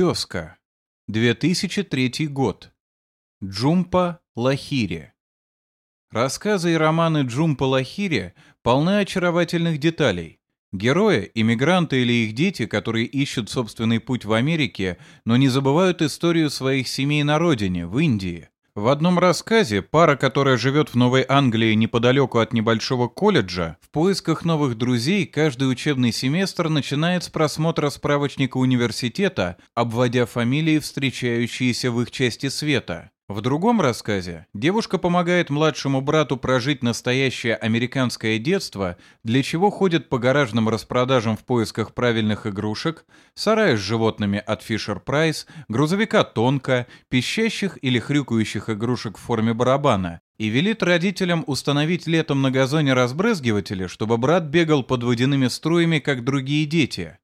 Тезка. 2003 год. Джумпа Лахири. Рассказы и романы Джумпа Лахири полны очаровательных деталей. Герои, иммигранты или их дети, которые ищут собственный путь в Америке, но не забывают историю своих семей на родине, в Индии. В одном рассказе пара, которая живет в Новой Англии неподалеку от небольшого колледжа, в поисках новых друзей каждый учебный семестр начинает с просмотра справочника университета, обводя фамилии, встречающиеся в их части света. В другом рассказе девушка помогает младшему брату прожить настоящее американское детство, для чего ходит по гаражным распродажам в поисках правильных игрушек, сарая с животными от Fisher Price, грузовика Тонка, пищащих или хрюкающих игрушек в форме барабана, и велит родителям установить летом на газоне разбрызгиватели, чтобы брат бегал под водяными струями, как другие дети.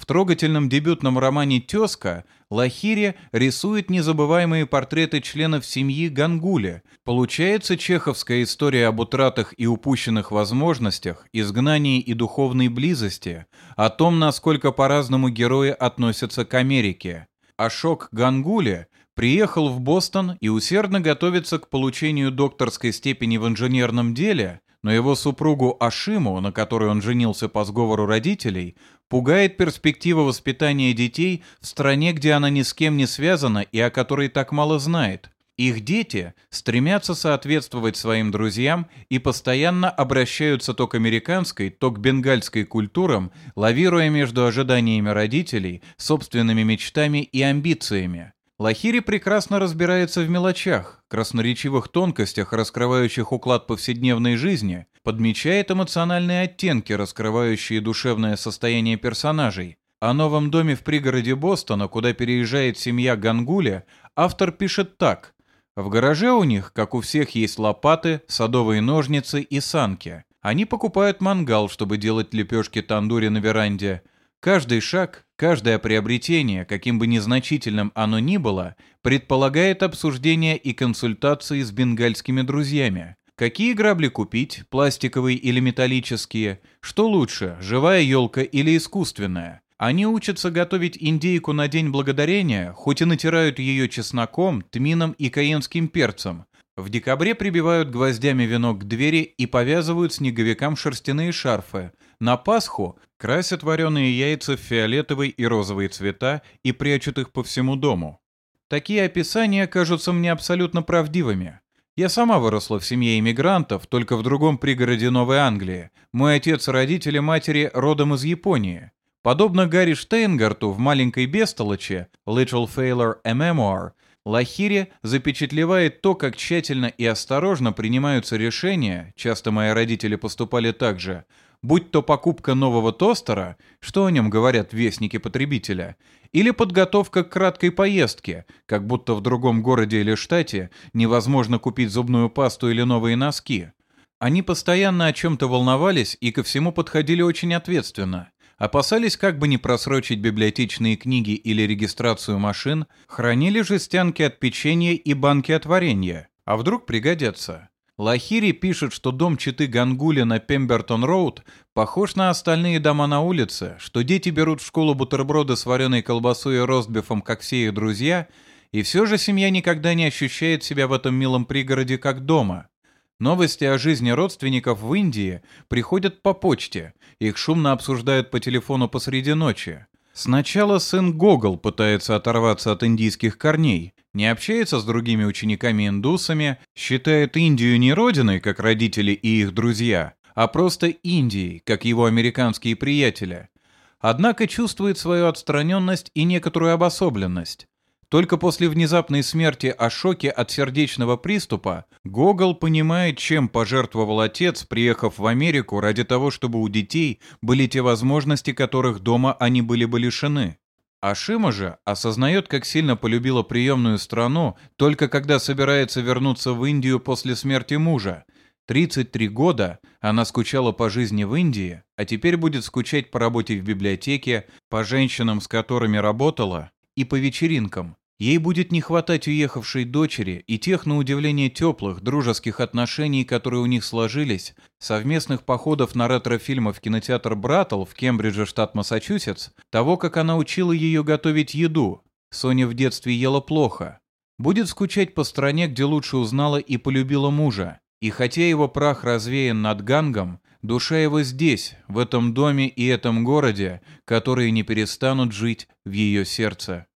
В трогательном дебютном романе «Тезка» Лахири рисует незабываемые портреты членов семьи Гангуля. Получается чеховская история об утратах и упущенных возможностях, изгнании и духовной близости, о том, насколько по-разному герои относятся к Америке. Ашок Гангуля приехал в Бостон и усердно готовится к получению докторской степени в инженерном деле, но его супругу Ашиму, на которой он женился по сговору родителей, Пугает перспектива воспитания детей в стране, где она ни с кем не связана и о которой так мало знает. Их дети стремятся соответствовать своим друзьям и постоянно обращаются то к американской, то к бенгальской культурам, лавируя между ожиданиями родителей, собственными мечтами и амбициями. Лахири прекрасно разбирается в мелочах, красноречивых тонкостях, раскрывающих уклад повседневной жизни, подмечает эмоциональные оттенки, раскрывающие душевное состояние персонажей. О новом доме в пригороде Бостона, куда переезжает семья Гангуля, автор пишет так. В гараже у них, как у всех, есть лопаты, садовые ножницы и санки. Они покупают мангал, чтобы делать лепешки тандури на веранде. Каждый шаг, каждое приобретение, каким бы незначительным оно ни было, предполагает обсуждение и консультации с бенгальскими друзьями. Какие грабли купить, пластиковые или металлические? Что лучше, живая елка или искусственная? Они учатся готовить индейку на День Благодарения, хоть и натирают ее чесноком, тмином и каенским перцем. В декабре прибивают гвоздями венок к двери и повязывают снеговикам шерстяные шарфы. На Пасху красят вареные яйца в фиолетовый и розовый цвета и прячут их по всему дому. Такие описания кажутся мне абсолютно правдивыми. Я сама выросла в семье иммигрантов, только в другом пригороде Новой Англии. Мой отец родители матери родом из Японии. Подобно Гарри Штейнгарту в «Маленькой бестолочи» «Little Failure a Memoir», Лахири запечатлевает то, как тщательно и осторожно принимаются решения, часто мои родители поступали так же, будь то покупка нового тостера, что о нем говорят вестники потребителя, или подготовка к краткой поездке, как будто в другом городе или штате невозможно купить зубную пасту или новые носки. Они постоянно о чем-то волновались и ко всему подходили очень ответственно. Опасались как бы не просрочить библиотечные книги или регистрацию машин, хранили жестянки от печенья и банки от варенья. А вдруг пригодятся? Лахири пишет, что дом Читы Гангули на Пембертон-Роуд похож на остальные дома на улице, что дети берут в школу бутерброды с вареной колбасой и ростбифом, как все их друзья, и все же семья никогда не ощущает себя в этом милом пригороде как дома. Новости о жизни родственников в Индии приходят по почте, их шумно обсуждают по телефону посреди ночи. Сначала сын Гогол пытается оторваться от индийских корней, не общается с другими учениками-индусами, считает Индию не родиной, как родители и их друзья, а просто Индией, как его американские приятели. Однако чувствует свою отстраненность и некоторую обособленность. Только после внезапной смерти Ашоки от сердечного приступа Гогол понимает, чем пожертвовал отец, приехав в Америку ради того, чтобы у детей были те возможности, которых дома они были бы лишены. Ашима же осознает, как сильно полюбила приемную страну, только когда собирается вернуться в Индию после смерти мужа. 33 года она скучала по жизни в Индии, а теперь будет скучать по работе в библиотеке, по женщинам, с которыми работала, и по вечеринкам. Ей будет не хватать уехавшей дочери и тех, на удивление, теплых, дружеских отношений, которые у них сложились, совместных походов на ретро-фильмы в кинотеатр «Браттл» в Кембридже, штат Массачусетс, того, как она учила ее готовить еду. Соня в детстве ела плохо. Будет скучать по стране, где лучше узнала и полюбила мужа. И хотя его прах развеян над Гангом, душа его здесь, в этом доме и этом городе, которые не перестанут жить в ее сердце.